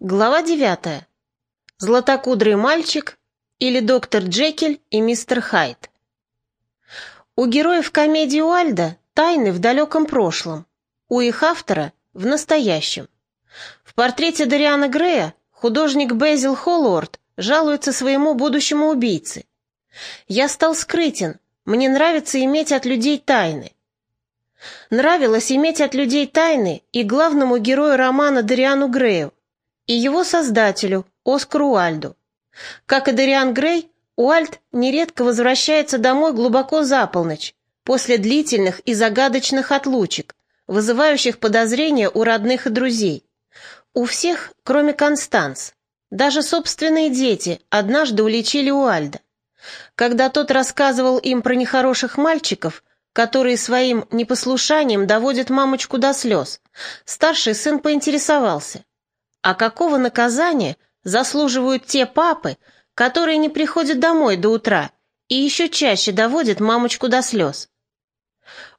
Глава девятая. Златокудрый мальчик или доктор Джекиль и мистер Хайд. У героев комедии Уальда тайны в далеком прошлом, у их автора в настоящем. В портрете Дариана Грея художник Безил Холлорд жалуется своему будущему убийце. «Я стал скрытен, мне нравится иметь от людей тайны». Нравилось иметь от людей тайны и главному герою романа Дариану Грею, и его создателю, Оскару Уальду. Как и Дариан Грей, Уальд нередко возвращается домой глубоко за полночь, после длительных и загадочных отлучек, вызывающих подозрения у родных и друзей. У всех, кроме Констанс. Даже собственные дети однажды уличили Уальда. Когда тот рассказывал им про нехороших мальчиков, которые своим непослушанием доводят мамочку до слез, старший сын поинтересовался – а какого наказания заслуживают те папы, которые не приходят домой до утра и еще чаще доводят мамочку до слез?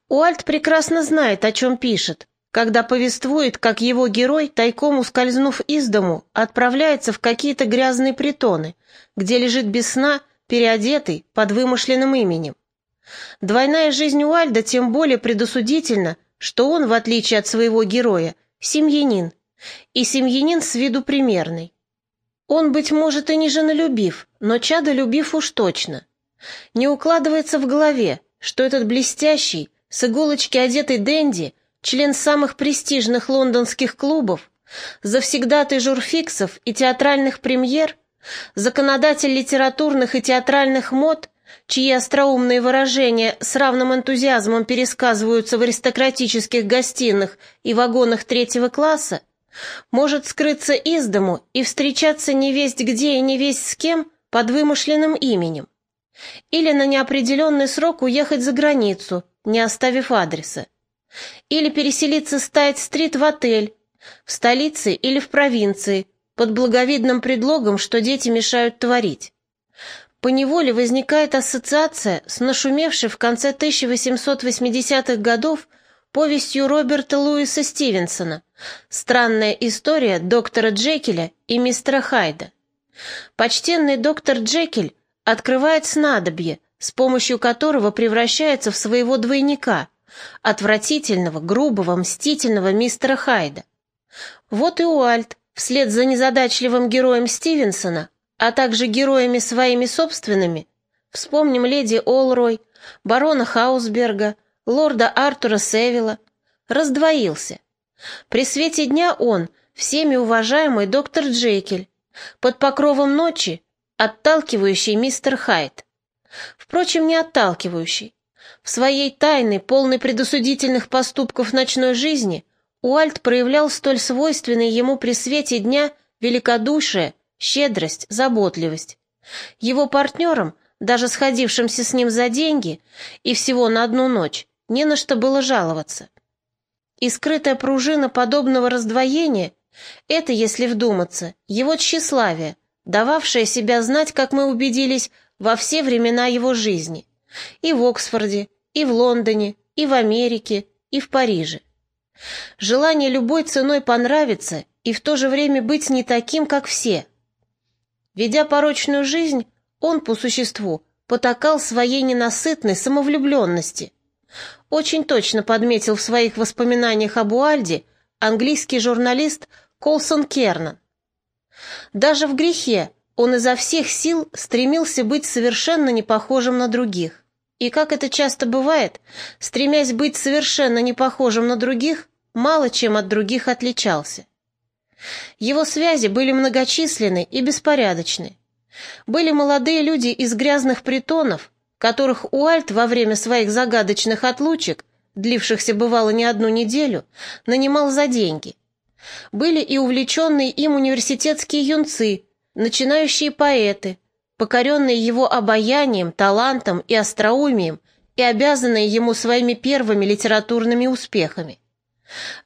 Уальт прекрасно знает, о чем пишет, когда повествует, как его герой, тайком ускользнув из дому, отправляется в какие-то грязные притоны, где лежит без сна, переодетый под вымышленным именем. Двойная жизнь Уальда тем более предосудительна, что он, в отличие от своего героя, семьянин, и семьянин с виду примерный. Он, быть может, и не женолюбив, но чадолюбив уж точно. Не укладывается в голове, что этот блестящий, с иголочки одетый Дэнди, член самых престижных лондонских клубов, завсегдатый журфиксов и театральных премьер, законодатель литературных и театральных мод, чьи остроумные выражения с равным энтузиазмом пересказываются в аристократических гостиных и вагонах третьего класса, может скрыться из дому и встречаться невесть где и невесть с кем под вымышленным именем. Или на неопределенный срок уехать за границу, не оставив адреса. Или переселиться с Тайт-стрит в отель, в столице или в провинции, под благовидным предлогом, что дети мешают творить. Поневоле возникает ассоциация с нашумевшей в конце 1880-х годов повестью Роберта Луиса Стивенсона «Странная история доктора Джекеля и мистера Хайда». Почтенный доктор Джекель открывает снадобье, с помощью которого превращается в своего двойника, отвратительного, грубого, мстительного мистера Хайда. Вот и Уальт, вслед за незадачливым героем Стивенсона, а также героями своими собственными, вспомним леди Олрой, барона Хаусберга, лорда Артура Севилла, раздвоился. При свете дня он, всеми уважаемый доктор Джейкель, под покровом ночи отталкивающий мистер Хайт. Впрочем, не отталкивающий. В своей тайной, полной предосудительных поступков ночной жизни, Уальт проявлял столь свойственные ему при свете дня великодушие, щедрость, заботливость. Его партнерам, даже сходившимся с ним за деньги и всего на одну ночь, не на что было жаловаться. И скрытая пружина подобного раздвоения — это, если вдуматься, его тщеславие, дававшее себя знать, как мы убедились, во все времена его жизни. И в Оксфорде, и в Лондоне, и в Америке, и в Париже. Желание любой ценой понравиться и в то же время быть не таким, как все. Ведя порочную жизнь, он, по существу, потакал своей ненасытной самовлюбленности, очень точно подметил в своих воспоминаниях об Уальде английский журналист Колсон Кернан. Даже в грехе он изо всех сил стремился быть совершенно не похожим на других. И, как это часто бывает, стремясь быть совершенно не похожим на других, мало чем от других отличался. Его связи были многочисленны и беспорядочны. Были молодые люди из грязных притонов, которых Уальт во время своих загадочных отлучек, длившихся бывало не одну неделю, нанимал за деньги. Были и увлеченные им университетские юнцы, начинающие поэты, покоренные его обаянием, талантом и остроумием и обязанные ему своими первыми литературными успехами.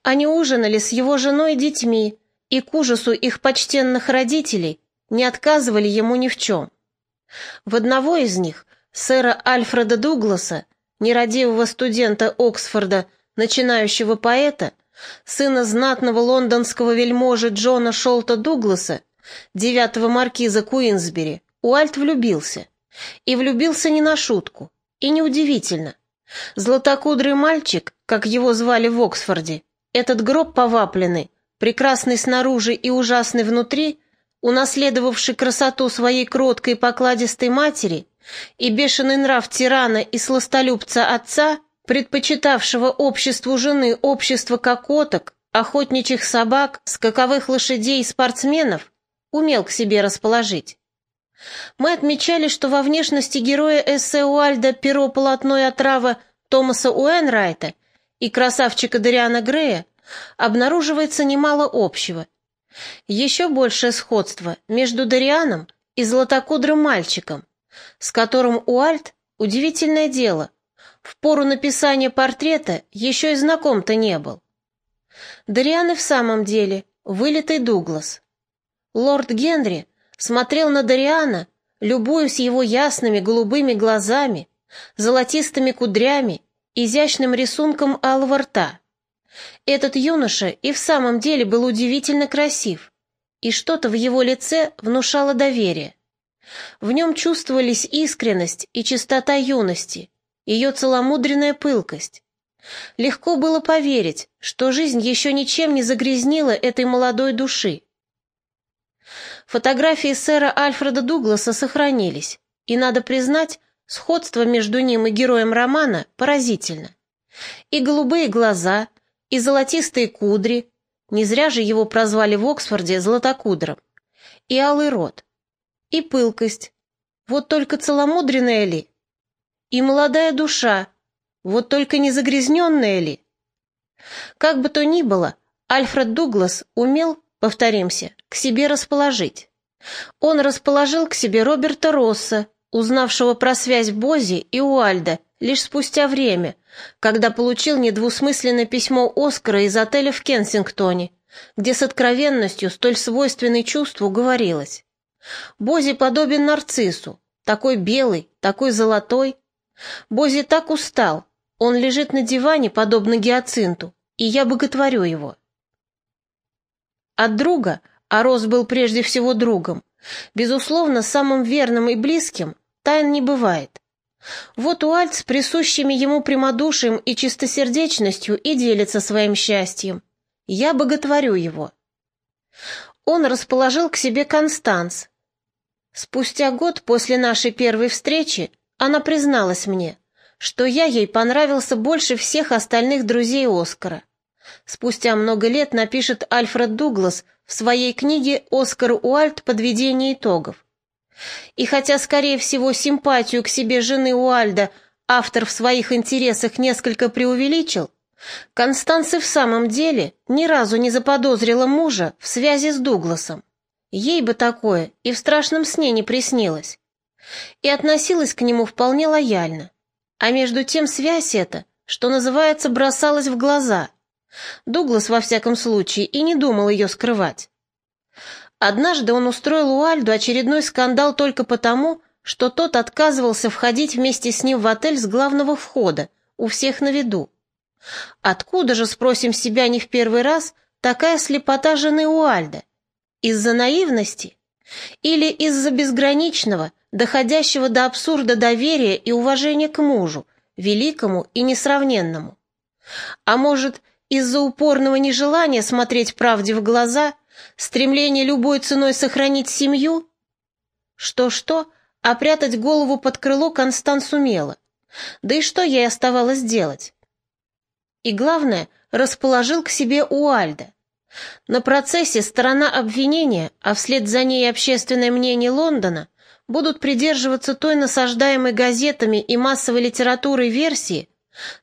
Они ужинали с его женой и детьми, и к ужасу их почтенных родителей не отказывали ему ни в чем. В одного из них сэра Альфреда Дугласа, нерадивого студента Оксфорда, начинающего поэта, сына знатного лондонского вельможи Джона Шолта Дугласа, девятого маркиза Куинсбери, Уальт влюбился. И влюбился не на шутку. И неудивительно. Златокудрый мальчик, как его звали в Оксфорде, этот гроб повапленный, прекрасный снаружи и ужасный внутри, унаследовавший красоту своей кроткой покладистой матери и бешеный нрав тирана и сластолюбца отца, предпочитавшего обществу жены общество кокоток, охотничьих собак, скаковых лошадей и спортсменов, умел к себе расположить. Мы отмечали, что во внешности героя эссе Уальда перо полотной отрава Томаса Уэнрайта и красавчика Дариана Грея обнаруживается немало общего. Еще большее сходство между Дарианом и златокудрым мальчиком, с которым Уальд, удивительное дело, в пору написания портрета еще и знаком-то не был. Дариан и в самом деле вылитый Дуглас. Лорд Генри смотрел на Дариана, любуясь его ясными голубыми глазами, золотистыми кудрями, изящным рисунком алого рта. Этот юноша и в самом деле был удивительно красив, и что-то в его лице внушало доверие. В нем чувствовались искренность и чистота юности, ее целомудренная пылкость. Легко было поверить, что жизнь еще ничем не загрязнила этой молодой души. Фотографии сэра Альфреда Дугласа сохранились, и, надо признать, сходство между ним и героем романа поразительно. И голубые глаза, и золотистые кудри, не зря же его прозвали в Оксфорде златокудром, и алый рот, и пылкость, вот только целомудренная ли, и молодая душа, вот только не загрязненная ли. Как бы то ни было, Альфред Дуглас умел повторимся, к себе расположить. Он расположил к себе Роберта Росса, узнавшего про связь Бози и Уайльда лишь спустя время, когда получил недвусмысленное письмо Оскара из отеля в Кенсингтоне, где с откровенностью, столь свойственной чувству, говорилось. Бози подобен нарциссу, такой белый, такой золотой. Бози так устал, он лежит на диване, подобно гиацинту, и я боготворю его. От друга, а Рос был прежде всего другом, безусловно, самым верным и близким, тайн не бывает. Вот Уальт с присущими ему прямодушием и чистосердечностью и делится своим счастьем. Я боготворю его. Он расположил к себе Констанс. Спустя год после нашей первой встречи она призналась мне, что я ей понравился больше всех остальных друзей Оскара спустя много лет напишет Альфред Дуглас в своей книге «Оскар Уальд. Подведение итогов». И хотя, скорее всего, симпатию к себе жены Уальда автор в своих интересах несколько преувеличил, Констанция в самом деле ни разу не заподозрила мужа в связи с Дугласом. Ей бы такое и в страшном сне не приснилось. И относилась к нему вполне лояльно. А между тем связь эта, что называется, бросалась в глаза – Дуглас, во всяком случае, и не думал ее скрывать. Однажды он устроил Уальду очередной скандал только потому, что тот отказывался входить вместе с ним в отель с главного входа, у всех на виду. Откуда же, спросим себя не в первый раз, такая слепота жены Уальда? Из-за наивности? Или из-за безграничного, доходящего до абсурда доверия и уважения к мужу, великому и несравненному? А может, из-за упорного нежелания смотреть правде в глаза, стремления любой ценой сохранить семью? Что-что, а прятать голову под крыло Констанс сумела. Да и что ей оставалось делать? И главное, расположил к себе Уальда. На процессе сторона обвинения, а вслед за ней общественное мнение Лондона, будут придерживаться той насаждаемой газетами и массовой литературой версии,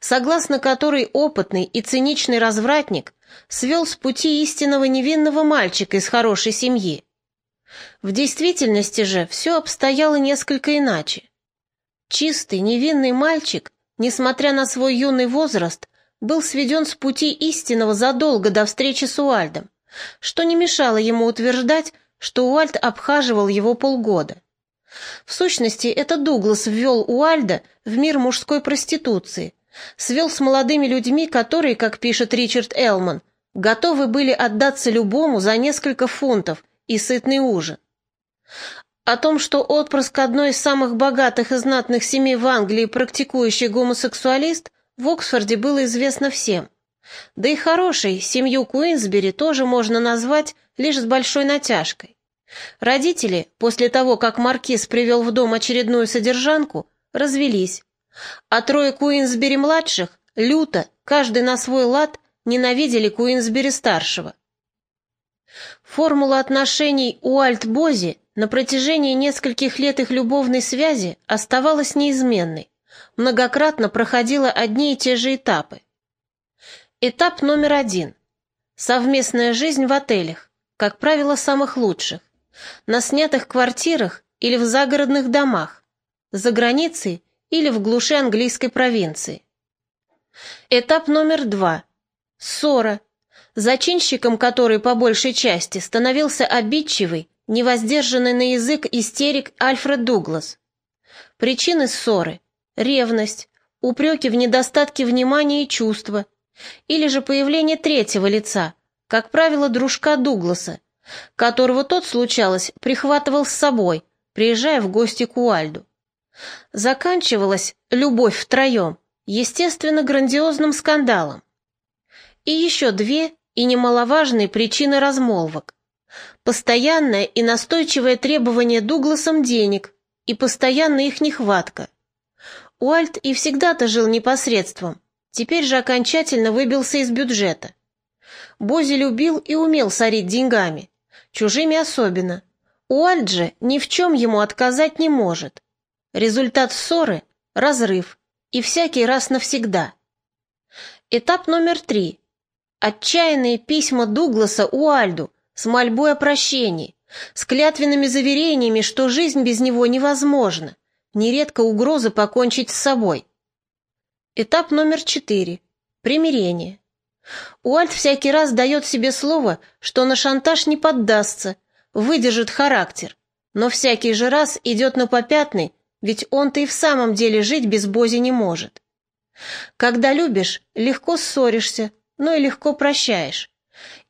согласно которой опытный и циничный развратник свел с пути истинного невинного мальчика из хорошей семьи. В действительности же все обстояло несколько иначе. Чистый, невинный мальчик, несмотря на свой юный возраст, был сведен с пути истинного задолго до встречи с Уальдом, что не мешало ему утверждать, что Уальд обхаживал его полгода. В сущности, это Дуглас ввел Уальда в мир мужской проституции, свел с молодыми людьми, которые, как пишет Ричард Элман, готовы были отдаться любому за несколько фунтов и сытный ужин. О том, что отпрыск одной из самых богатых и знатных семей в Англии практикующий гомосексуалист, в Оксфорде было известно всем. Да и хорошей семью Куинсбери тоже можно назвать лишь с большой натяжкой. Родители, после того, как маркиз привел в дом очередную содержанку, развелись, а трое Куинсбери-младших люто, каждый на свой лад, ненавидели Куинсбери-старшего. Формула отношений у Альт-Бози на протяжении нескольких лет их любовной связи оставалась неизменной, многократно проходила одни и те же этапы. Этап номер один. Совместная жизнь в отелях, как правило, самых лучших, на снятых квартирах или в загородных домах, за границей или в глуши английской провинции. Этап номер два. Ссора, зачинщиком которой по большей части становился обидчивый, невоздержанный на язык истерик Альфред Дуглас. Причины ссоры – ревность, упреки в недостатке внимания и чувства, или же появление третьего лица, как правило, дружка Дугласа, которого тот, случалось, прихватывал с собой, приезжая в гости к Уальду. Заканчивалась любовь втроем, естественно, грандиозным скандалом. И еще две и немаловажные причины размолвок. Постоянное и настойчивое требование Дугласом денег и постоянная их нехватка. Уальт и всегда-то жил непосредством, теперь же окончательно выбился из бюджета. Бози любил и умел сорить деньгами, чужими особенно. Уальт же ни в чем ему отказать не может. Результат ссоры – разрыв, и всякий раз навсегда. Этап номер три. Отчаянные письма Дугласа Уальду с мольбой о прощении, с клятвенными заверениями, что жизнь без него невозможна, нередко угрозы покончить с собой. Этап номер четыре. Примирение. Уальд всякий раз дает себе слово, что на шантаж не поддастся, выдержит характер, но всякий же раз идет на попятный ведь он-то и в самом деле жить без Бози не может. Когда любишь, легко ссоришься, но и легко прощаешь.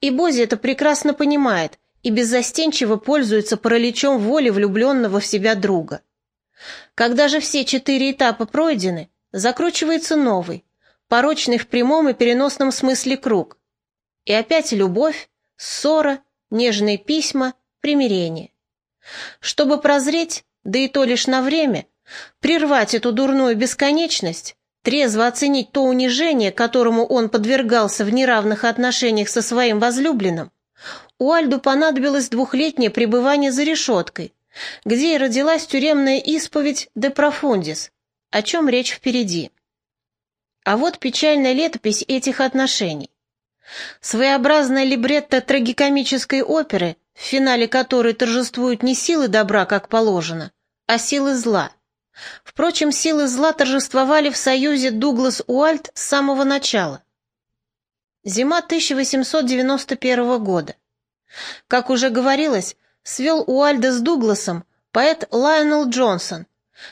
И Бози это прекрасно понимает и беззастенчиво пользуется параличом воли влюбленного в себя друга. Когда же все четыре этапа пройдены, закручивается новый, порочный в прямом и переносном смысле круг. И опять любовь, ссора, нежные письма, примирение. Чтобы прозреть, да и то лишь на время, прервать эту дурную бесконечность, трезво оценить то унижение, которому он подвергался в неравных отношениях со своим возлюбленным, Уальду понадобилось двухлетнее пребывание за решеткой, где и родилась тюремная исповедь «De Profundis», о чем речь впереди. А вот печальная летопись этих отношений. Своеобразная либретто трагикомической оперы, в финале которой торжествуют не силы добра, как положено, а силы зла. Впрочем, силы зла торжествовали в союзе Дуглас-Уальт с самого начала. Зима 1891 года. Как уже говорилось, свел Уальда с Дугласом поэт Лайонел Джонсон,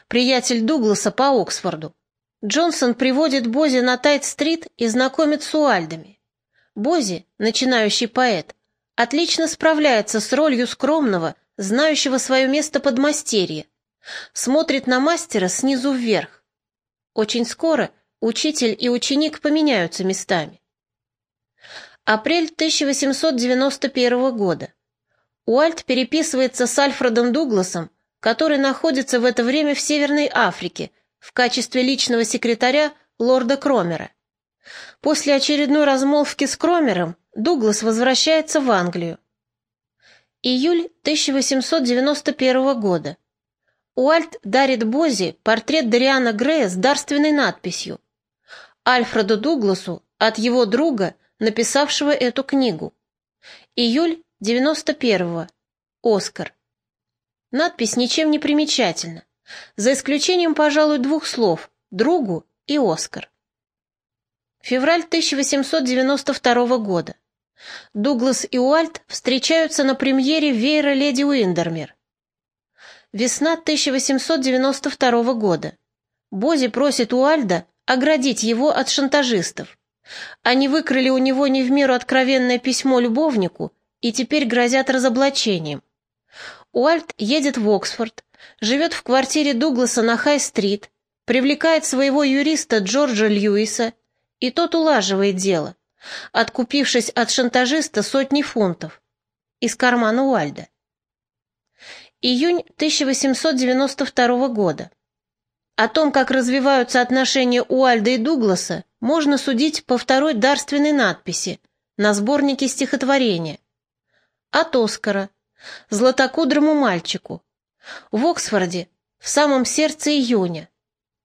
приятель Дугласа по Оксфорду. Джонсон приводит Бози на Тайт-стрит и знакомит с Уальдами. Бози, начинающий поэт, отлично справляется с ролью скромного, знающего свое место подмастерья, Смотрит на мастера снизу вверх. Очень скоро учитель и ученик поменяются местами. Апрель 1891 года. Уальт переписывается с Альфредом Дугласом, который находится в это время в Северной Африке в качестве личного секретаря лорда Кромера. После очередной размолвки с Кромером Дуглас возвращается в Англию. Июль 1891 года. Уальт дарит Бози портрет Дариана Грея с дарственной надписью Альфреду Дугласу от его друга, написавшего эту книгу. Июль 91-го. Оскар. Надпись ничем не примечательна, за исключением, пожалуй, двух слов «другу» и «Оскар». Февраль 1892 года. Дуглас и Уальт встречаются на премьере веера «Леди Уиндермер». Весна 1892 года. Бози просит у Альда оградить его от шантажистов. Они выкрали у него не в меру откровенное письмо любовнику и теперь грозят разоблачением. Уальт едет в Оксфорд, живет в квартире Дугласа на Хай-стрит, привлекает своего юриста Джорджа Льюиса, и тот улаживает дело, откупившись от шантажиста сотни фунтов из кармана Уальда. Июнь 1892 года. О том, как развиваются отношения Уальда и Дугласа, можно судить по второй дарственной надписи на сборнике стихотворения. От Оскара, златокудрому мальчику. В Оксфорде, в самом сердце июня.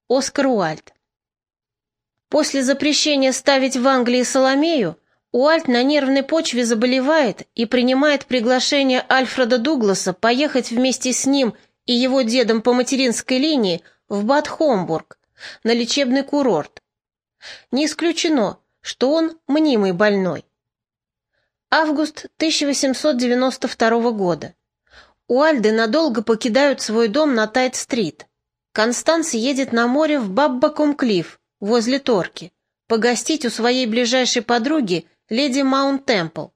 Оскар Уальд. После запрещения ставить в Англии Соломею, Уальт на нервной почве заболевает и принимает приглашение Альфреда Дугласа поехать вместе с ним и его дедом по материнской линии в Бад Хомбург, на лечебный курорт. Не исключено, что он мнимый больной. Август 1892 года. Уайльды надолго покидают свой дом на Тайт-стрит. Констанс едет на море в Баббаком-Клифф, возле Торки, погостить у своей ближайшей подруги леди Маунт-Темпл.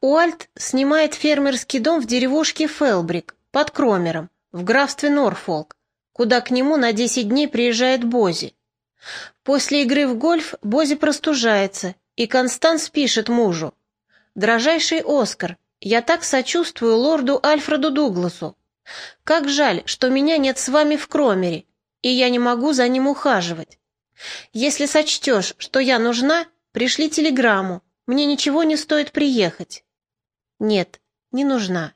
Уайльд снимает фермерский дом в деревушке Фелбрик под Кромером в графстве Норфолк, куда к нему на 10 дней приезжает Бози. После игры в гольф Бози простужается, и Констанс пишет мужу. «Дрожайший Оскар, я так сочувствую лорду Альфреду Дугласу. Как жаль, что меня нет с вами в Кромере, и я не могу за ним ухаживать. Если сочтешь, что я нужна, пришли телеграмму, мне ничего не стоит приехать. Нет, не нужна.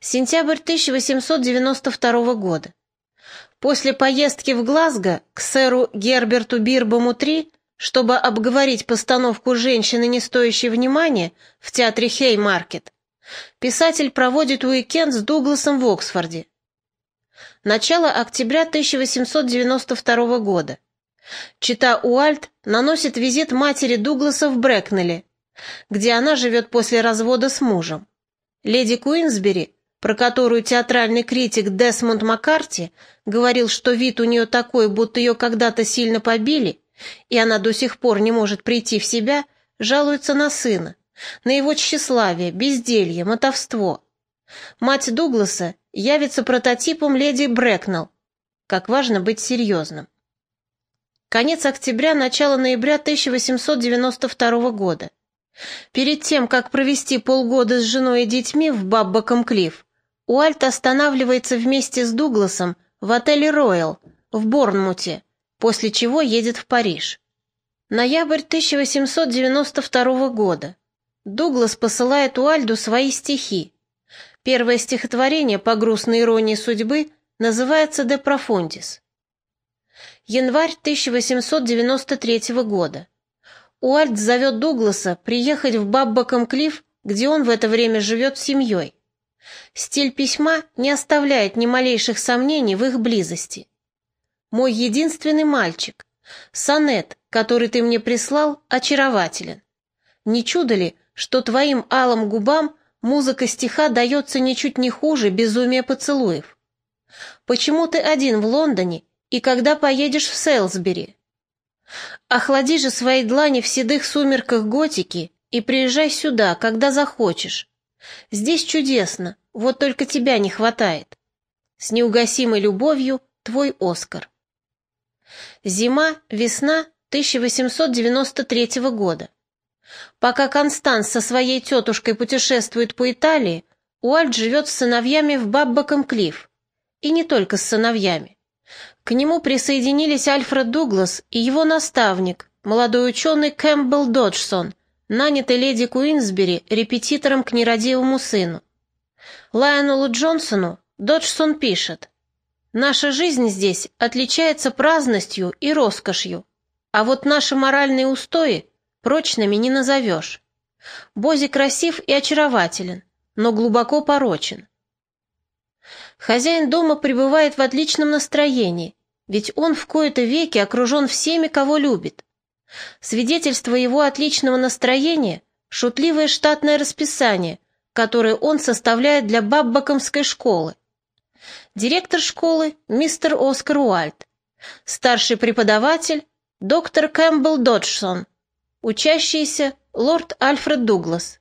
Сентябрь 1892 года. После поездки в Глазго к сэру Герберту Бирбому-3, чтобы обговорить постановку «Женщины, не стоящей внимания» в театре Хеймаркет, писатель проводит уикенд с Дугласом в Оксфорде. Начало октября 1892 года. Чита Уальт наносит визит матери Дугласа в Брэкнелле, где она живет после развода с мужем. Леди Куинсбери, про которую театральный критик Десмонд Маккарти говорил, что вид у нее такой, будто ее когда-то сильно побили, и она до сих пор не может прийти в себя, жалуется на сына, на его тщеславие, безделье, мотовство. Мать Дугласа явится прототипом леди Брэкнелл. Как важно быть серьезным. Конец октября, начало ноября 1892 года. Перед тем, как провести полгода с женой и детьми в Баббаком-Клифф, Уальт останавливается вместе с Дугласом в отеле «Роyal» в Борнмуте, после чего едет в Париж. Ноябрь 1892 года. Дуглас посылает Уальду свои стихи. Первое стихотворение по грустной иронии судьбы называется «De Profundis». Январь 1893 года. Уальт зовет Дугласа приехать в Баббаком-Клифф, где он в это время живет с семьей. Стиль письма не оставляет ни малейших сомнений в их близости. «Мой единственный мальчик, сонет, который ты мне прислал, очарователен. Не чудо ли, что твоим алым губам музыка стиха дается ничуть не хуже безумия поцелуев? Почему ты один в Лондоне и когда поедешь в Сейлсбери. Охлади же свои длани в седых сумерках готики и приезжай сюда, когда захочешь. Здесь чудесно, вот только тебя не хватает. С неугасимой любовью, твой Оскар. Зима, весна 1893 года. Пока Констанс со своей тетушкой путешествует по Италии, Уальд живет с сыновьями в Баббаком-Клифф. И не только с сыновьями. К нему присоединились Альфред Дуглас и его наставник, молодой ученый Кэмпбелл Доджсон, нанятый леди Куинсбери репетитором к нерадивому сыну. Лайонелу Джонсону Доджсон пишет, «Наша жизнь здесь отличается праздностью и роскошью, а вот наши моральные устои прочными не назовешь. Бози красив и очарователен, но глубоко порочен. Хозяин дома пребывает в отличном настроении, ведь он в кои-то веки окружен всеми, кого любит. Свидетельство его отличного настроения – шутливое штатное расписание, которое он составляет для Баббакомской школы. Директор школы – мистер Оскар Уальт. Старший преподаватель – доктор Кэмпбелл Доджсон. Учащийся – лорд Альфред Дуглас.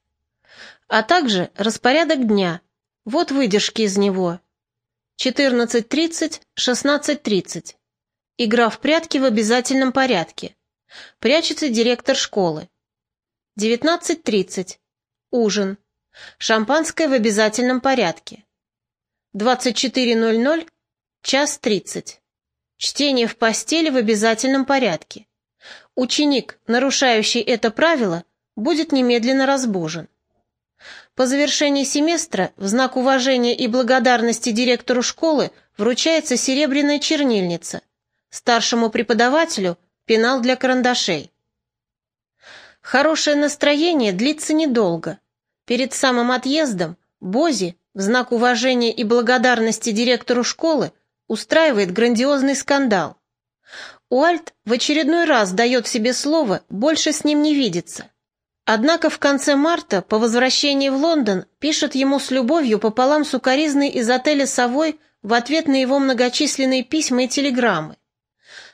А также распорядок дня. Вот выдержки из него. 14.30, 16.30. Игра в прятки в обязательном порядке. Прячется директор школы. 19.30. Ужин. Шампанское в обязательном порядке. 24.00. Час 30. Чтение в постели в обязательном порядке. Ученик, нарушающий это правило, будет немедленно разбужен. По завершении семестра в знак уважения и благодарности директору школы вручается серебряная чернильница, старшему преподавателю – пенал для карандашей. Хорошее настроение длится недолго. Перед самым отъездом Бози в знак уважения и благодарности директору школы устраивает грандиозный скандал. Уальт в очередной раз дает себе слово больше с ним не видеться. Однако в конце марта, по возвращении в Лондон, пишет ему с любовью пополам сукаризный из отеля «Совой» в ответ на его многочисленные письма и телеграммы.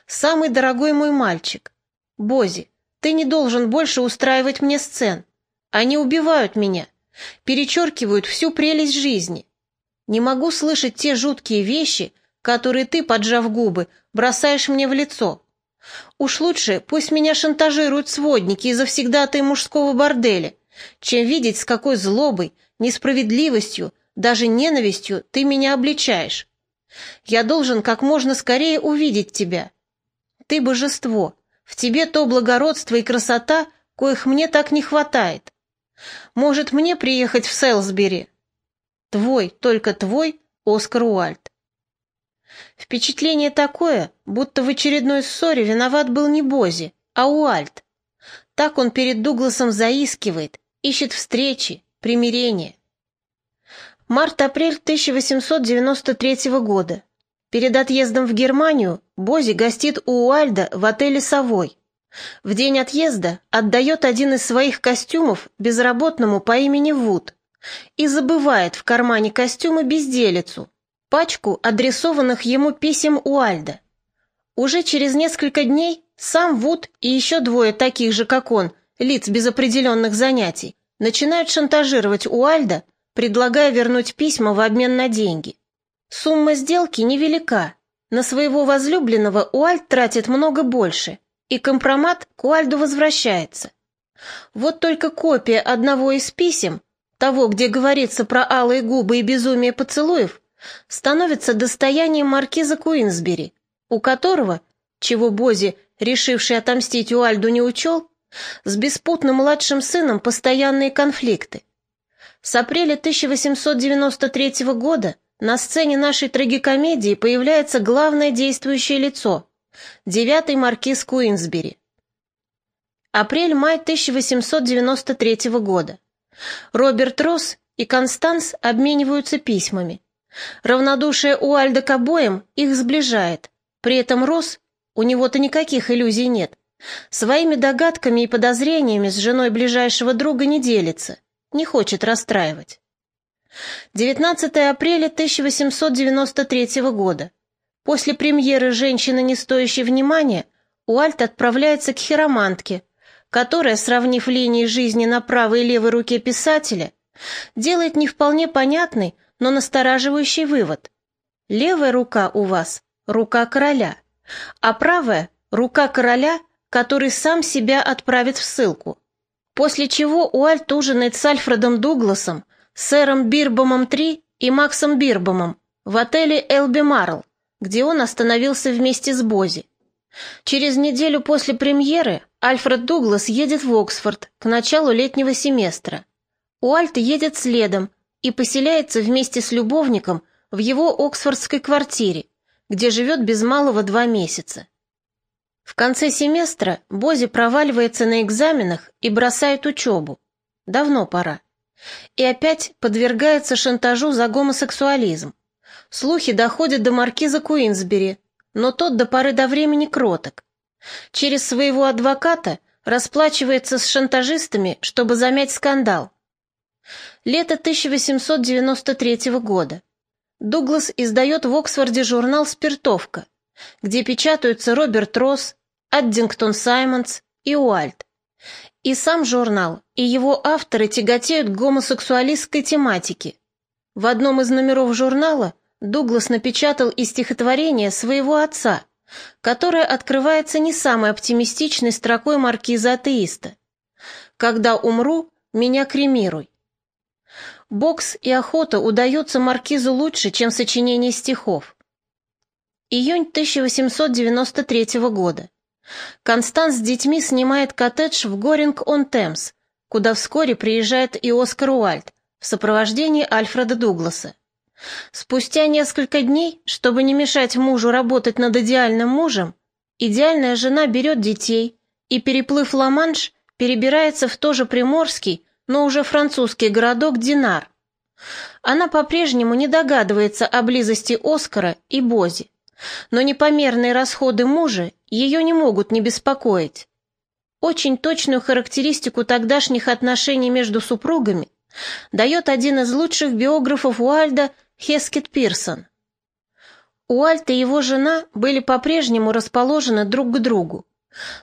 «Самый дорогой мой мальчик, Бози, ты не должен больше устраивать мне сцен. Они убивают меня, перечеркивают всю прелесть жизни. Не могу слышать те жуткие вещи, которые ты, поджав губы, бросаешь мне в лицо. Уж лучше пусть меня шантажируют сводники из-за всегда-то мужского борделя, чем видеть, с какой злобой, несправедливостью, даже ненавистью ты меня обличаешь. Я должен как можно скорее увидеть тебя. Ты божество, в тебе то благородство и красота, коих мне так не хватает. Может, мне приехать в Селсбери? Твой, только твой, Оскар Уальт. Впечатление такое, будто в очередной ссоре виноват был не Бози, а Уальт. Так он перед Дугласом заискивает, ищет встречи, примирения. Март-апрель 1893 года. Перед отъездом в Германию Бози гостит у Уальда в отеле «Совой». В день отъезда отдает один из своих костюмов безработному по имени Вуд и забывает в кармане костюма безделицу, пачку адресованных ему писем Уальда. Уже через несколько дней сам Вуд и еще двое таких же, как он, лиц без определенных занятий, начинают шантажировать Уальда, предлагая вернуть письма в обмен на деньги. Сумма сделки невелика. На своего возлюбленного Уальд тратит много больше, и компромат к Уальду возвращается. Вот только копия одного из писем, того, где говорится про алые губы и безумие поцелуев, становится достоянием маркиза Куинсбери, у которого, чего Бози, решивший отомстить Уальду, не учел, с беспутным младшим сыном постоянные конфликты. С апреля 1893 года на сцене нашей трагикомедии появляется главное действующее лицо – девятый маркиз Куинсбери. Апрель-май 1893 года. Роберт Росс и Констанс обмениваются письмами. Равнодушие Уальда к обоим их сближает. При этом Рос, у него-то никаких иллюзий нет, своими догадками и подозрениями с женой ближайшего друга не делится, не хочет расстраивать. 19 апреля 1893 года. После премьеры «Женщина, не стоящей внимания» Уальт отправляется к хиромантке, которая, сравнив линии жизни на правой и левой руке писателя, делает не вполне понятный, но настораживающий вывод. Левая рука у вас — рука короля, а правая — рука короля, который сам себя отправит в ссылку. После чего Уальт ужинает с Альфредом Дугласом, сэром Бирбомом-3 и Максом Бирбомом в отеле Элби Марл, где он остановился вместе с Бози. Через неделю после премьеры Альфред Дуглас едет в Оксфорд к началу летнего семестра. Уальт едет следом и поселяется вместе с любовником в его оксфордской квартире, где живет без малого два месяца. В конце семестра Бози проваливается на экзаменах и бросает учебу. Давно пора. И опять подвергается шантажу за гомосексуализм. Слухи доходят до маркиза Куинсбери, но тот до поры до времени кроток. Через своего адвоката расплачивается с шантажистами, чтобы замять скандал – Лето 1893 года. Дуглас издает в Оксфорде журнал «Спиртовка», где печатаются Роберт Росс, Аддингтон Саймонс и Уальт. И сам журнал, и его авторы тяготеют к гомосексуалистской тематике. В одном из номеров журнала Дуглас напечатал и стихотворение своего отца, которое открывается не самой оптимистичной строкой маркиза-атеиста. «Когда умру, меня кремируй». Бокс и охота удаются маркизу лучше, чем сочинение стихов. Июнь 1893 года. Констанс с детьми снимает коттедж в Горинг-он-Темс, куда вскоре приезжает и Оскар Уальд в сопровождении Альфреда Дугласа. Спустя несколько дней, чтобы не мешать мужу работать над идеальным мужем, идеальная жена берет детей и, переплыв Ла-Манш, перебирается в тоже приморский, но уже французский городок Динар. Она по-прежнему не догадывается о близости Оскара и Бози, но непомерные расходы мужа ее не могут не беспокоить. Очень точную характеристику тогдашних отношений между супругами дает один из лучших биографов Уальда Хескет Пирсон. Уальт и его жена были по-прежнему расположены друг к другу,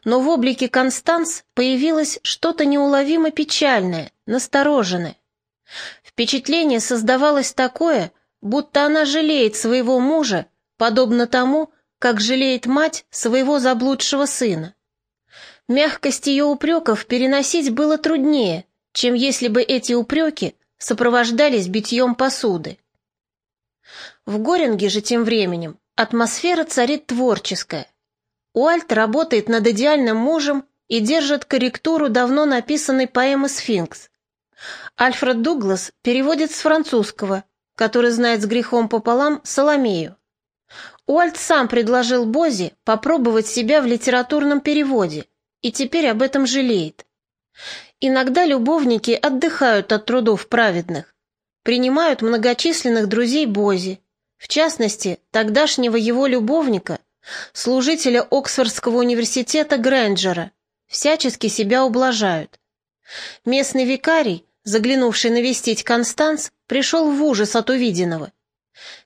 но в облике Констанс появилось что-то неуловимо печальное, настороженное. Впечатление создавалось такое, будто она жалеет своего мужа, подобно тому, как жалеет мать своего заблудшего сына. Мягкость ее упреков переносить было труднее, чем если бы эти упреки сопровождались битьем посуды. В Горинге же тем временем атмосфера царит творческая. Уальт работает над идеальным мужем и держит корректуру давно написанной поэмы «Сфинкс». Альфред Дуглас переводит с французского, который знает с грехом пополам Соломею. Уальт сам предложил Бози попробовать себя в литературном переводе и теперь об этом жалеет. Иногда любовники отдыхают от трудов праведных, принимают многочисленных друзей Бози, в частности, тогдашнего его любовника, служителя Оксфордского университета Грэнджера, всячески себя ублажают. Местный викарий, заглянувший навестить Констанс, пришел в ужас от увиденного.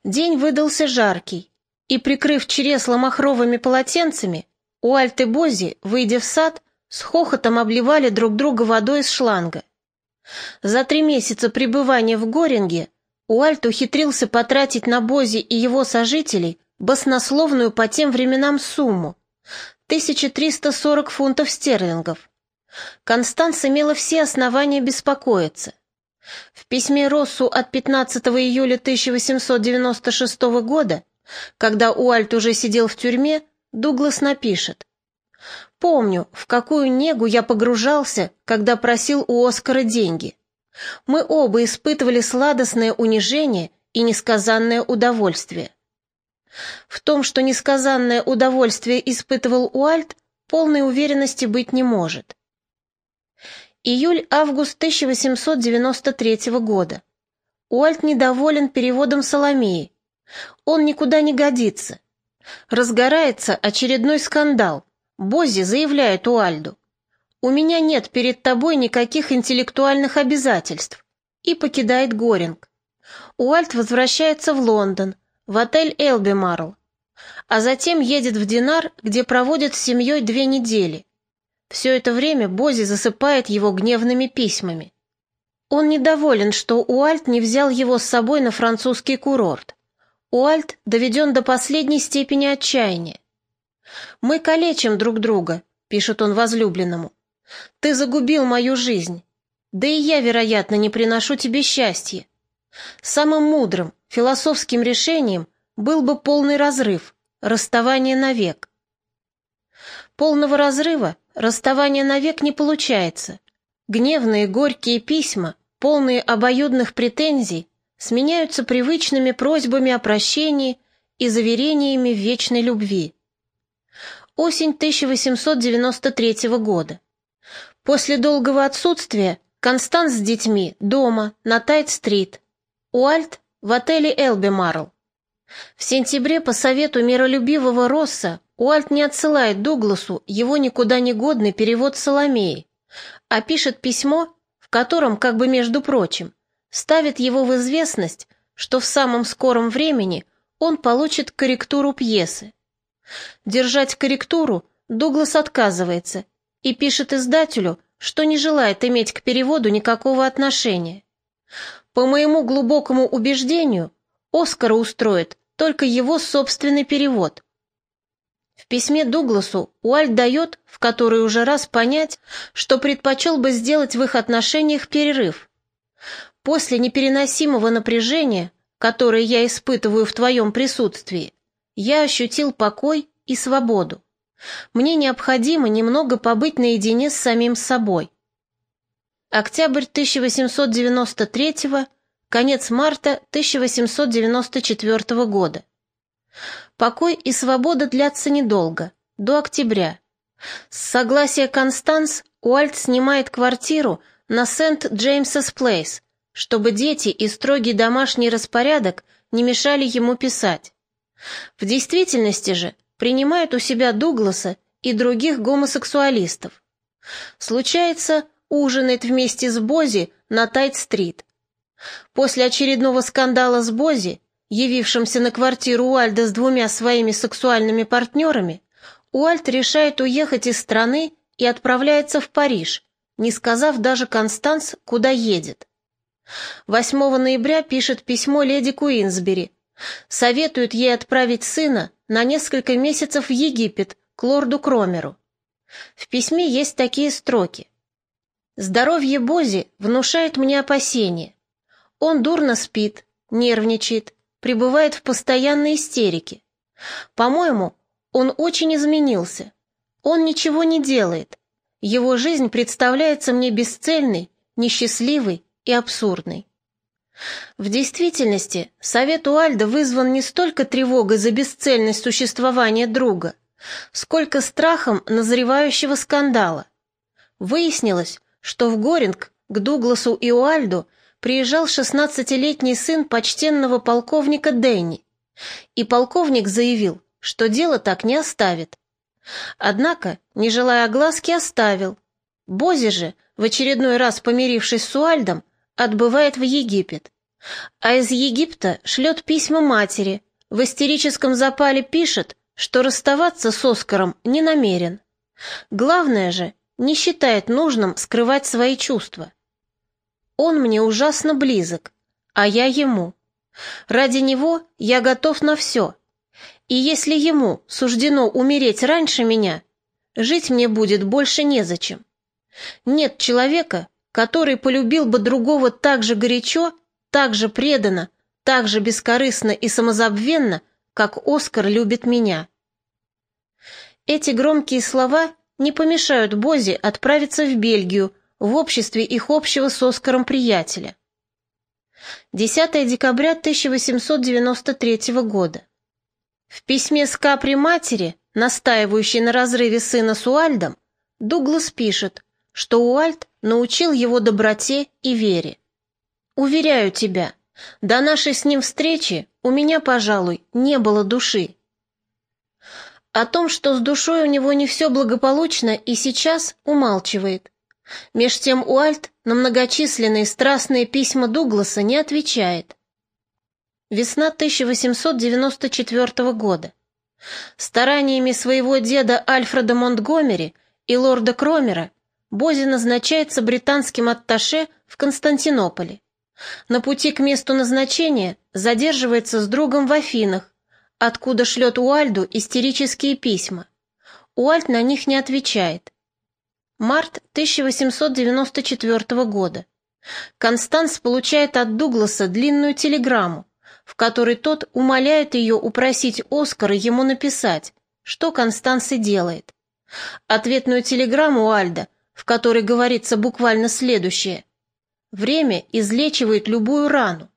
День выдался жаркий, и, прикрыв чресла махровыми полотенцами, Уайльд и Бози, выйдя в сад, с хохотом обливали друг друга водой из шланга. За три месяца пребывания в Горинге Уайльд ухитрился потратить на Бози и его сожителей баснословную по тем временам сумму – 1340 фунтов стерлингов. Констанс имела все основания беспокоиться. В письме Россу от 15 июля 1896 года, когда Уальт уже сидел в тюрьме, Дуглас напишет Помню, в какую негу я погружался, когда просил у Оскара деньги. Мы оба испытывали сладостное унижение и несказанное удовольствие. В том, что несказанное удовольствие испытывал Уальт, полной уверенности быть не может. Июль-август 1893 года. Уальт недоволен переводом Соломеи. Он никуда не годится. Разгорается очередной скандал. Боззи заявляет Уальду. «У меня нет перед тобой никаких интеллектуальных обязательств» и покидает Горинг. Уальт возвращается в Лондон, в отель Элбимарл, а затем едет в Динар, где проводит с семьей две недели. Все это время Бози засыпает его гневными письмами. Он недоволен, что Уальт не взял его с собой на французский курорт. Уальт доведен до последней степени отчаяния. «Мы калечим друг друга», — пишет он возлюбленному. «Ты загубил мою жизнь. Да и я, вероятно, не приношу тебе счастья. Самым мудрым, философским решением был бы полный разрыв, расставание навек. Полного разрыва, расставания навек не получается. Гневные горькие письма, полные обоюдных претензий, сменяются привычными просьбами о прощении и заверениями в вечной любви. Осень 1893 года. После долгого отсутствия Констанс с детьми дома на Тайт-стрит, Уальт в отеле Элбимарл. В сентябре по совету миролюбивого Росса Уальт не отсылает Дугласу его никуда не годный перевод Соломеи, а пишет письмо, в котором, как бы между прочим, ставит его в известность, что в самом скором времени он получит корректуру пьесы. Держать корректуру Дуглас отказывается и пишет издателю, что не желает иметь к переводу никакого отношения. По моему глубокому убеждению, Оскара устроит только его собственный перевод. В письме Дугласу Уальт дает, в который уже раз понять, что предпочел бы сделать в их отношениях перерыв. После непереносимого напряжения, которое я испытываю в твоем присутствии, я ощутил покой и свободу. Мне необходимо немного побыть наедине с самим собой. Октябрь 1893 конец марта 1894 года. Покой и свобода длятся недолго, до октября. С согласия Констанс Уайльд снимает квартиру на Сент-Джеймсес Плейс, чтобы дети и строгий домашний распорядок не мешали ему писать. В действительности же принимает у себя Дугласа и других гомосексуалистов. Случается, ужинает вместе с Бози на Тайт-стрит. После очередного скандала с Бози, явившимся на квартиру Уальда с двумя своими сексуальными партнерами, Уальд решает уехать из страны и отправляется в Париж, не сказав даже Констанс, куда едет. 8 ноября пишет письмо леди Куинсбери, советует ей отправить сына на несколько месяцев в Египет к лорду Кромеру. В письме есть такие строки. «Здоровье Бози внушает мне опасения. Он дурно спит, нервничает, пребывает в постоянной истерике. По-моему, он очень изменился. Он ничего не делает. Его жизнь представляется мне бесцельной, несчастливой и абсурдной. В действительности, совет Уальда вызван не столько тревогой за бесцельность существования друга, сколько страхом назревающего скандала. Выяснилось, что в Горинг к Дугласу и Уальду приезжал шестнадцатилетний сын почтенного полковника Дэнни, и полковник заявил, что дело так не оставит. Однако, не желая огласки, оставил. Бози же, в очередной раз помирившись с Уальдом, отбывает в Египет. А из Египта шлет письма матери, в истерическом запале пишет, что расставаться с Оскаром не намерен. Главное же, не считает нужным скрывать свои чувства. Он мне ужасно близок, а я ему. Ради него я готов на все. И если ему суждено умереть раньше меня, жить мне будет больше незачем. Нет человека, который полюбил бы другого так же горячо, так же преданно, так же бескорыстно и самозабвенно, как Оскар любит меня. Эти громкие слова не помешают Бози отправиться в Бельгию в обществе их общего с Оскаром приятеля. 10 декабря 1893 года. В письме с Капри матери, настаивающей на разрыве сына с Уальдом, Дуглас пишет, что Уальд научил его доброте и вере. «Уверяю тебя, до нашей с ним встречи у меня, пожалуй, не было души». О том, что с душой у него не все благополучно, и сейчас умалчивает. Меж тем Уальт на многочисленные страстные письма Дугласа не отвечает. Весна 1894 года. Стараниями своего деда Альфреда Монтгомери и лорда Кромера Бози назначается британским атташе в Константинополе. На пути к месту назначения задерживается с другом в Афинах, откуда шлет Уальду истерические письма. Уальд на них не отвечает. Март 1894 года. Констанс получает от Дугласа длинную телеграмму, в которой тот умоляет ее упросить Оскара ему написать, что Констанс и делает. Ответную телеграмму Альда, в которой говорится буквально следующее. «Время излечивает любую рану,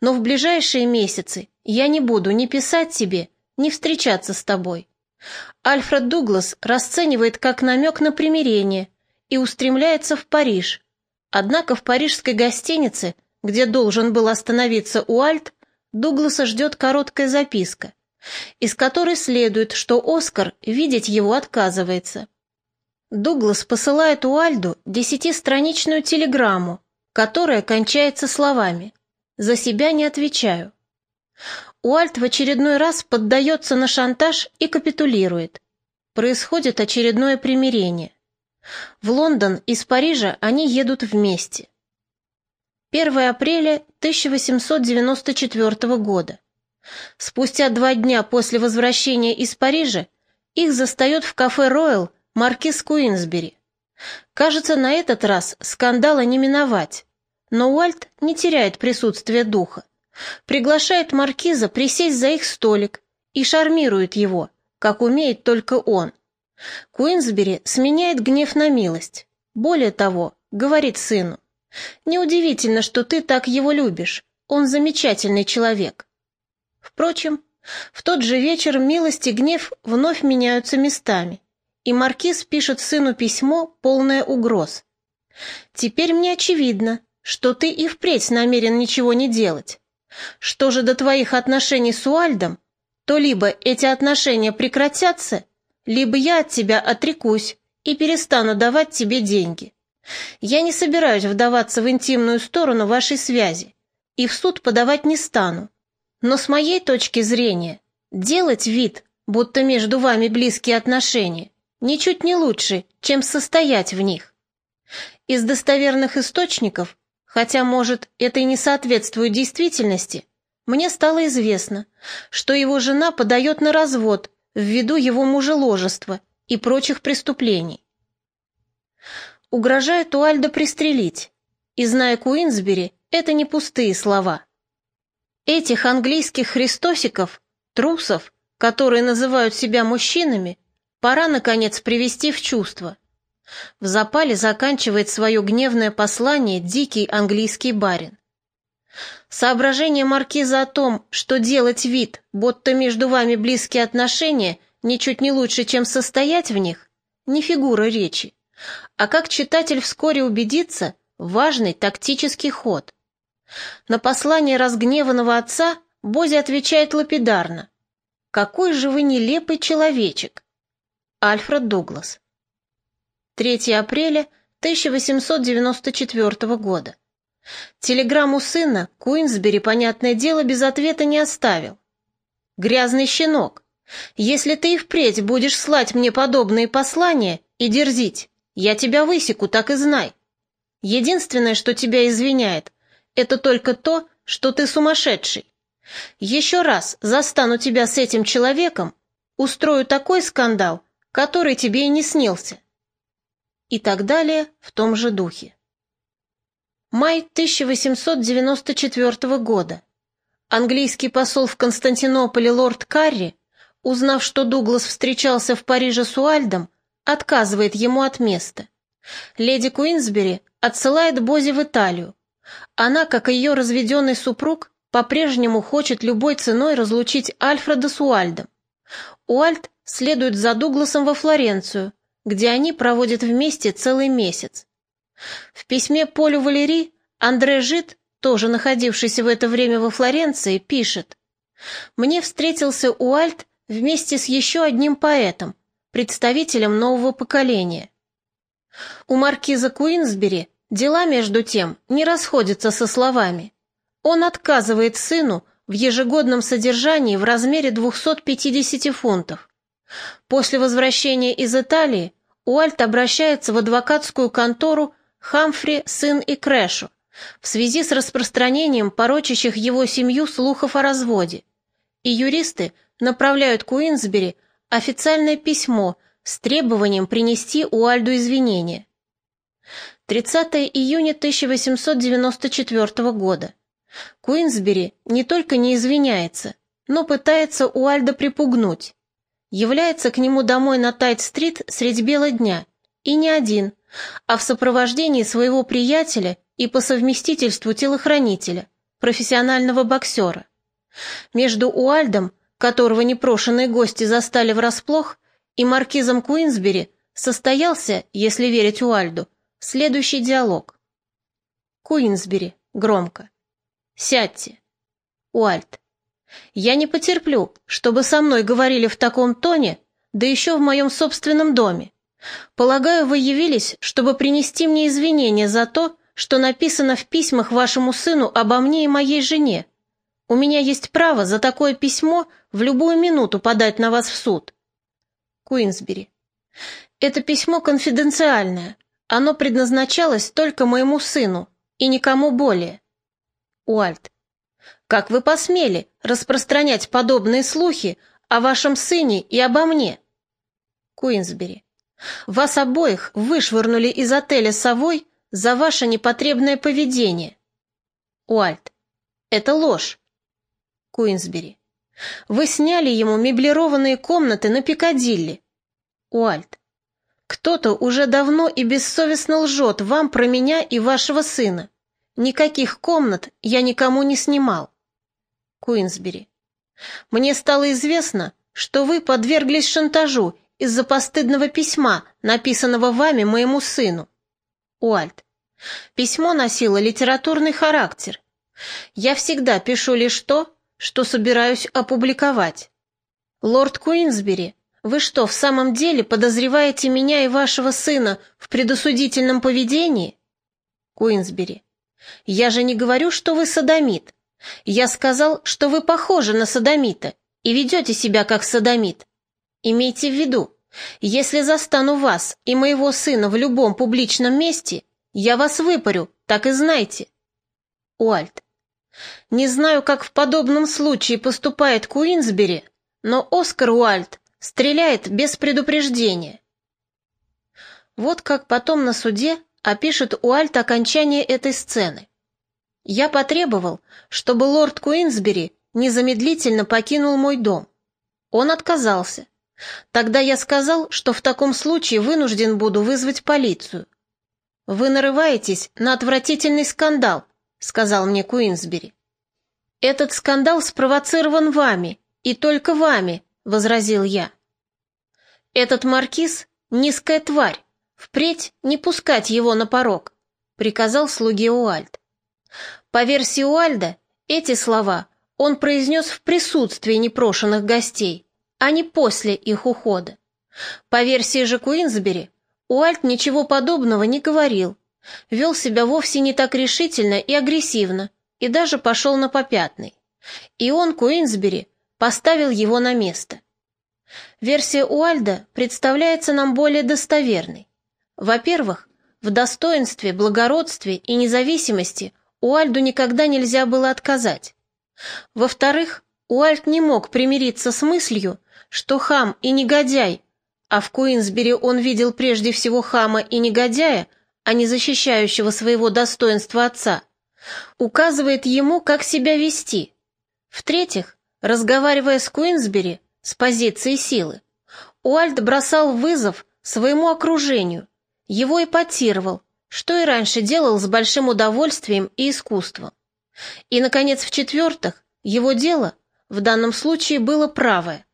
но в ближайшие месяцы я не буду ни писать тебе, ни встречаться с тобой. Альфред Дуглас расценивает как намек на примирение и устремляется в Париж. Однако в парижской гостинице, где должен был остановиться Уальт, Дугласа ждет короткая записка, из которой следует, что Оскар видеть его отказывается. Дуглас посылает Уальду десятистраничную телеграмму, которая кончается словами «За себя не отвечаю». Уальт в очередной раз поддается на шантаж и капитулирует. Происходит очередное примирение. В Лондон из Парижа они едут вместе. 1 апреля 1894 года. Спустя два дня после возвращения из Парижа их застает в кафе «Роyal» маркиз Куинсбери. Кажется, на этот раз скандала не миновать, но Уальт не теряет присутствия духа. Приглашает маркиза присесть за их столик и шармирует его, как умеет только он. Куинсбери сменяет гнев на милость. Более того, говорит сыну, «Неудивительно, что ты так его любишь. Он замечательный человек». Впрочем, в тот же вечер милость и гнев вновь меняются местами, и маркиз пишет сыну письмо, полное угроз. «Теперь мне очевидно, что ты и впредь намерен ничего не делать. Что же до твоих отношений с Уальдом, то либо эти отношения прекратятся, либо я от тебя отрекусь и перестану давать тебе деньги. Я не собираюсь вдаваться в интимную сторону вашей связи и в суд подавать не стану. Но с моей точки зрения, делать вид, будто между вами близкие отношения, ничуть не лучше, чем состоять в них. Из достоверных источников Хотя, может, это и не соответствует действительности, мне стало известно, что его жена подает на развод ввиду его мужеложества и прочих преступлений. Угрожает Уальда пристрелить, и, зная Куинсбери, это не пустые слова. Этих английских христосиков, трусов, которые называют себя мужчинами, пора, наконец, привести в чувство – в запале заканчивает свое гневное послание дикий английский барин. Соображение маркиза о том, что делать вид, будто между вами близкие отношения, ничуть не лучше, чем состоять в них, не фигура речи, а как читатель вскоре убедится, важный тактический ход. На послание разгневанного отца Бози отвечает лапидарно. «Какой же вы нелепый человечек!» Альфред Дуглас 3 апреля 1894 года. Телеграмму сына Куинсбери, понятное дело, без ответа не оставил. «Грязный щенок, если ты и впредь будешь слать мне подобные послания и дерзить, я тебя высеку, так и знай. Единственное, что тебя извиняет, это только то, что ты сумасшедший. Еще раз застану тебя с этим человеком, устрою такой скандал, который тебе и не снился и так далее в том же духе. Май 1894 года. Английский посол в Константинополе лорд Карри, узнав, что Дуглас встречался в Париже с Уальдом, отказывает ему от места. Леди Куинсбери отсылает Бози в Италию. Она, как и ее разведенный супруг, по-прежнему хочет любой ценой разлучить Альфреда с Уальдом. Уальд следует за Дугласом во Флоренцию, где они проводят вместе целый месяц. В письме Полю Валери Андре Жит, тоже находившийся в это время во Флоренции, пишет «Мне встретился Уальт вместе с еще одним поэтом, представителем нового поколения. У маркиза Куинсбери дела, между тем, не расходятся со словами. Он отказывает сыну в ежегодном содержании в размере 250 фунтов. После возвращения из Италии Уальт обращается в адвокатскую контору Хамфри, сын и Крэшу в связи с распространением порочащих его семью слухов о разводе, и юристы направляют Куинсбери официальное письмо с требованием принести Уальду извинения. 30 июня 1894 года. Куинсбери не только не извиняется, но пытается Уальда припугнуть является к нему домой на Тайт-стрит средь бела дня, и не один, а в сопровождении своего приятеля и по совместительству телохранителя, профессионального боксера. Между Уальдом, которого непрошенные гости застали врасплох, и маркизом Куинсбери состоялся, если верить Уальду, следующий диалог. Куинсбери, громко. «Сядьте». Уальд. Я не потерплю, чтобы со мной говорили в таком тоне, да еще в моем собственном доме. Полагаю, вы явились, чтобы принести мне извинения за то, что написано в письмах вашему сыну обо мне и моей жене. У меня есть право за такое письмо в любую минуту подать на вас в суд. Куинсбери. Это письмо конфиденциальное. Оно предназначалось только моему сыну и никому более. Уальт. Как вы посмели распространять подобные слухи о вашем сыне и обо мне? Куинсбери. Вас обоих вышвырнули из отеля «Совой» за ваше непотребное поведение. Уальт. Это ложь. Куинсбери. Вы сняли ему меблированные комнаты на Пикадилли. Уальт. Кто-то уже давно и бессовестно лжет вам про меня и вашего сына. Никаких комнат я никому не снимал. Куинсбери. Мне стало известно, что вы подверглись шантажу из-за постыдного письма, написанного вами моему сыну. Уальт. Письмо носило литературный характер. Я всегда пишу лишь то, что собираюсь опубликовать. Лорд Куинсбери, вы что, в самом деле подозреваете меня и вашего сына в предосудительном поведении? Куинсбери, я же не говорю, что вы садомит. Я сказал, что вы похожи на садомита и ведете себя как садомит. Имейте в виду, если застану вас и моего сына в любом публичном месте, я вас выпарю, так и знайте. Уальт. Не знаю, как в подобном случае поступает Куинсбери, но Оскар Уальт стреляет без предупреждения. Вот как потом на суде опишет Уальт окончание этой сцены. Я потребовал, чтобы лорд Куинсбери незамедлительно покинул мой дом. Он отказался. Тогда я сказал, что в таком случае вынужден буду вызвать полицию. «Вы нарываетесь на отвратительный скандал», — сказал мне Куинсбери. «Этот скандал спровоцирован вами, и только вами», — возразил я. «Этот маркиз — низкая тварь, впредь не пускать его на порог», — приказал слуге Уальд. По версии Уальда, эти слова он произнес в присутствии непрошенных гостей, а не после их ухода. По версии же Куинсбери, Уальд ничего подобного не говорил, вел себя вовсе не так решительно и агрессивно, и даже пошел на попятный. И он, Куинсбери, поставил его на место. Версия Уальда представляется нам более достоверной. Во-первых, в достоинстве, благородстве и независимости Уальду никогда нельзя было отказать. Во-вторых, Уальд не мог примириться с мыслью, что хам и негодяй, а в Куинсбери он видел прежде всего хама и негодяя, а не защищающего своего достоинства отца, указывает ему, как себя вести. В-третьих, разговаривая с Куинсбери с позиции силы, Уальд бросал вызов своему окружению, его эпатировал, что и раньше делал с большим удовольствием и искусством. И, наконец, в-четвертых, его дело в данном случае было правое.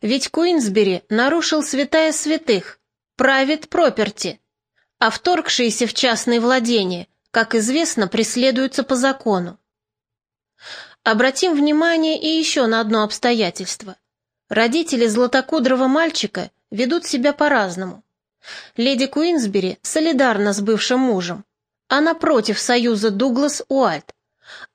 Ведь Куинсбери нарушил святая святых, правит проперти, а вторгшиеся в частные владения, как известно, преследуются по закону. Обратим внимание и еще на одно обстоятельство. Родители златокудрого мальчика ведут себя по-разному. Леди Куинсбери солидарна с бывшим мужем. Она против союза Дуглас-Уальд,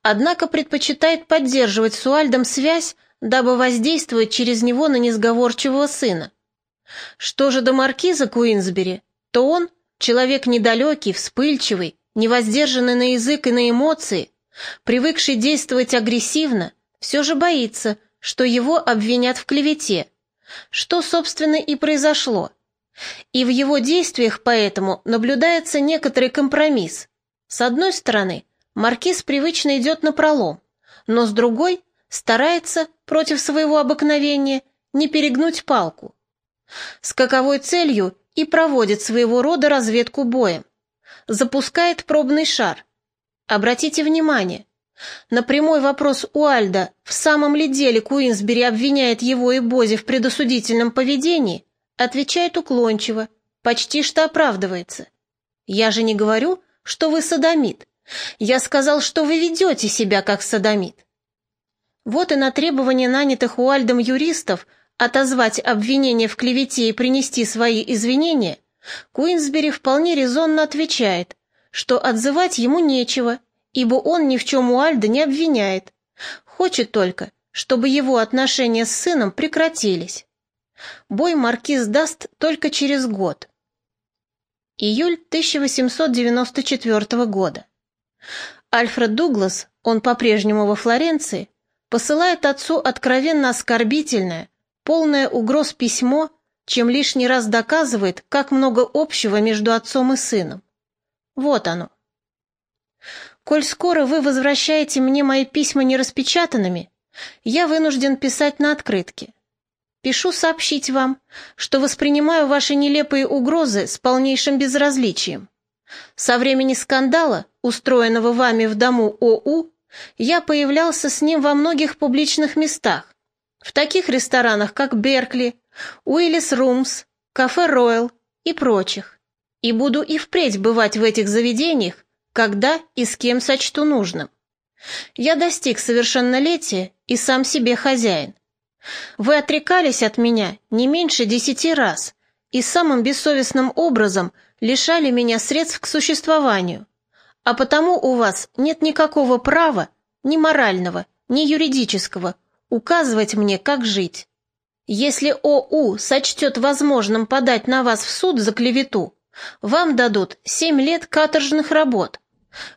однако предпочитает поддерживать с Уальдом связь, дабы воздействовать через него на несговорчивого сына. Что же до маркиза Куинсбери, то он – Человек недалекий, вспыльчивый, невоздержанный на язык и на эмоции, привыкший действовать агрессивно, все же боится, что его обвинят в клевете, что, собственно, и произошло. И в его действиях поэтому наблюдается некоторый компромисс. С одной стороны, маркиз привычно идет на пролом, но с другой старается, против своего обыкновения, не перегнуть палку. С каковой целью и проводит своего рода разведку боем. Запускает пробный шар. Обратите внимание, на прямой вопрос Уальда, в самом ли деле Куинсбери обвиняет его и Бози в предосудительном поведении, отвечает уклончиво, почти что оправдывается. «Я же не говорю, что вы садомит. Я сказал, что вы ведете себя как садомит». Вот и на требования нанятых Уальдом юристов – отозвать обвинение в клевете и принести свои извинения, Куинсбери вполне резонно отвечает, что отзывать ему нечего, ибо он ни в чем Уальда не обвиняет, Хочет только, чтобы его отношения с сыном прекратились. Бой маркиз даст только через год. Июль 1894 года. Альфред Дуглас, он по-прежнему во Флоренции, посылает отцу откровенно оскорбительное, полное угроз письмо, чем лишний раз доказывает, как много общего между отцом и сыном. Вот оно. «Коль скоро вы возвращаете мне мои письма нераспечатанными, я вынужден писать на открытке. Пишу сообщить вам, что воспринимаю ваши нелепые угрозы с полнейшим безразличием. Со времени скандала, устроенного вами в дому ОУ, я появлялся с ним во многих публичных местах, в таких ресторанах, как Беркли, Уиллис Румс, Кафе Роyal и прочих, и буду и впредь бывать в этих заведениях, когда и с кем сочту нужным. Я достиг совершеннолетия и сам себе хозяин. Вы отрекались от меня не меньше десяти раз и самым бессовестным образом лишали меня средств к существованию, а потому у вас нет никакого права, ни морального, ни юридического, указывать мне, как жить. Если ОУ сочтет возможным подать на вас в суд за клевету, вам дадут семь лет каторжных работ.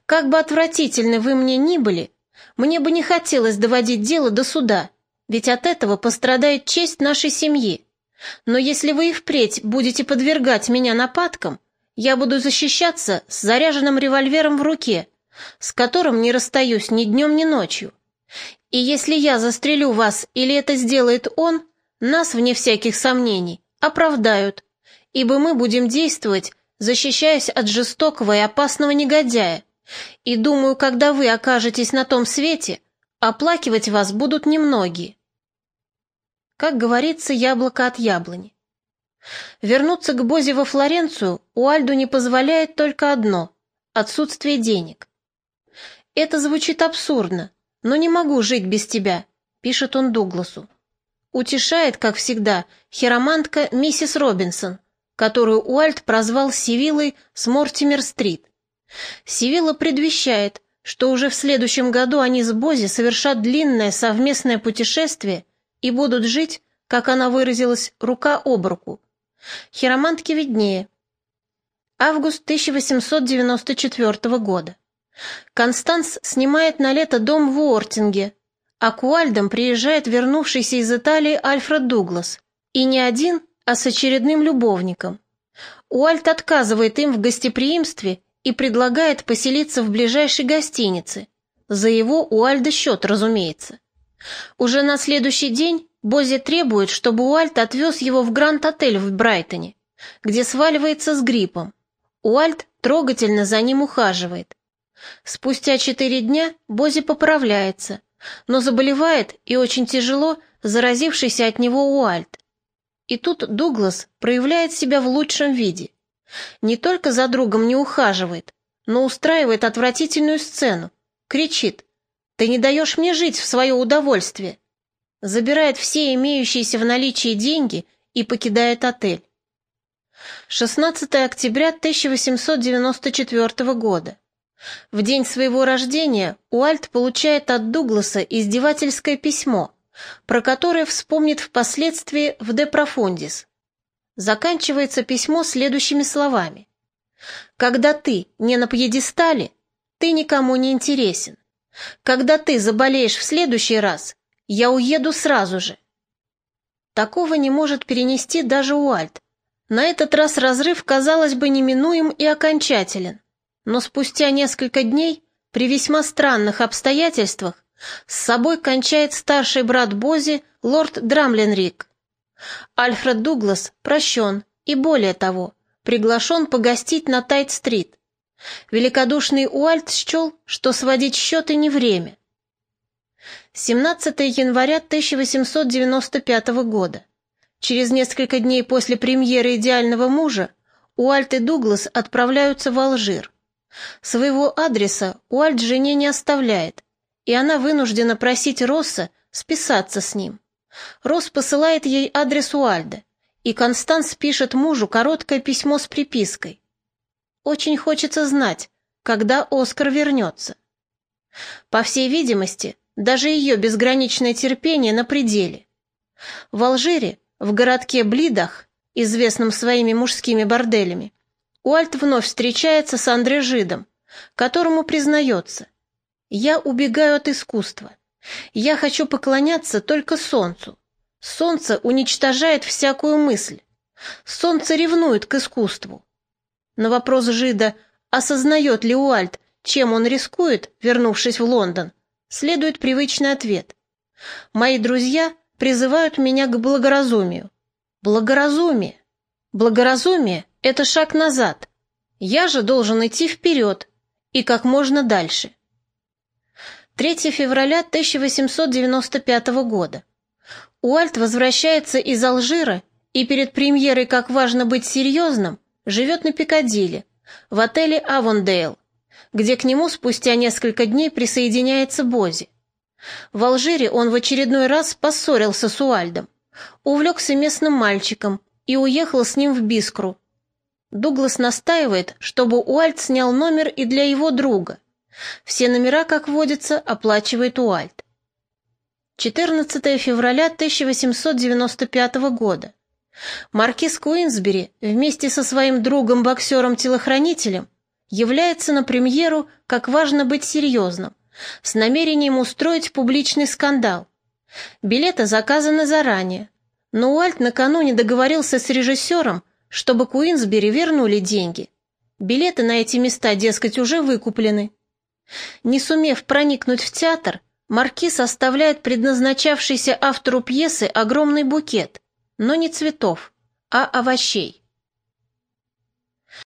Как бы отвратительны вы мне ни были, мне бы не хотелось доводить дело до суда, ведь от этого пострадает честь нашей семьи. Но если вы и впредь будете подвергать меня нападкам, я буду защищаться с заряженным револьвером в руке, с которым не расстаюсь ни днем, ни ночью. И если я застрелю вас или это сделает он, нас, вне всяких сомнений, оправдают, ибо мы будем действовать, защищаясь от жестокого и опасного негодяя. И думаю, когда вы окажетесь на том свете, Оплакивать вас будут немногие. Как говорится, яблоко от яблони. Вернуться к Бозе во Флоренцию Уальду не позволяет только одно – отсутствие денег. «Это звучит абсурдно, но не могу жить без тебя», – пишет он Дугласу. Утешает, как всегда, хиромантка миссис Робинсон, которую Уальд прозвал Сивиллой с Мортимер-стрит. Сивилла предвещает, что уже в следующем году они с Бози совершат длинное совместное путешествие и будут жить, как она выразилась, рука об руку. Хиромантке виднее. Август 1894 года. Констанс снимает на лето дом в Уортинге, а к Уальдам приезжает вернувшийся из Италии Альфред Дуглас. И не один, а с очередным любовником. Уальд отказывает им в гостеприимстве и предлагает поселиться в ближайшей гостинице. За его Уальда счет, разумеется. Уже на следующий день Бози требует, чтобы Уальд отвез его в Гранд-отель в Брайтоне, где сваливается с гриппом. Уальд трогательно за ним ухаживает. Спустя четыре дня Бози поправляется, но заболевает и очень тяжело заразившийся от него Уальд. И тут Дуглас проявляет себя в лучшем виде. Не только за другом не ухаживает, но устраивает отвратительную сцену. Кричит «Ты не даешь мне жить в свое удовольствие!» Забирает все имеющиеся в наличии деньги и покидает отель. 16 октября 1894 года. В день своего рождения Уальт получает от Дугласа издевательское письмо, про которое вспомнит впоследствии в «Де Профундис». Заканчивается письмо следующими словами. «Когда ты не на пьедестале, ты никому не интересен. Когда ты заболеешь в следующий раз, я уеду сразу же». Такого не может перенести даже Уальт. На этот раз разрыв, казалось бы, неминуем и окончателен. Но спустя несколько дней, при весьма странных обстоятельствах, с собой кончает старший брат Бози, лорд Драмленрик. Альфред Дуглас прощен и, более того, приглашен погостить на Тайт-стрит. Великодушный Уальт счел, что сводить счеты не время. 17 января 1895 года. Через несколько дней после премьеры «Идеального мужа» Уальт и Дуглас отправляются в Алжир. Своего адреса Уальт жене не оставляет, и она вынуждена просить Росса списаться с ним. Рос посылает ей адрес Уальда, и Констанс пишет мужу короткое письмо с припиской. Очень хочется знать, когда Оскар вернется. По всей видимости, Даже ее безграничное терпение на пределе. В Алжире, в городке Блидах, известном своими мужскими борделями, Уальт вновь встречается с Андре Жидом, которому признается «Я убегаю от искусства. Я хочу поклоняться только солнцу. Солнце уничтожает всякую мысль. Солнце ревнует к искусству». На вопрос Жида, осознает ли Уальт, чем он рискует, вернувшись в Лондон, следует привычный ответ. «Мои друзья призывают меня к благоразумию». Благоразумие. Благоразумие — это шаг назад. Я же должен идти вперед и как можно дальше. 3 февраля 1895 года. Уальт возвращается из Алжира и перед премьерой «Как важно быть серьезным» живет на Пикадилли, в отеле «Авондейл», где к нему спустя несколько дней присоединяется Бози. В Алжире он в очередной раз поссорился с Уальдом, увлекся местным мальчиком и уехал с ним в Бискру. Дуглас настаивает, чтобы Уальд снял номер и для его друга. Все номера, как водится, оплачивает Уальт. 14 февраля 1895 года. Маркиз Куинсбери вместе со своим другом-боксером-телохранителем является на премьеру «Как важно быть серьезным» с намерением устроить публичный скандал. Билеты заказаны заранее, но Уальт накануне договорился с режиссером, чтобы Куинсбери вернули деньги. Билеты на эти места, дескать, уже выкуплены. Не сумев проникнуть в театр, Маркиз оставляет предназначавшийся автору пьесы огромный букет, но не цветов, а овощей.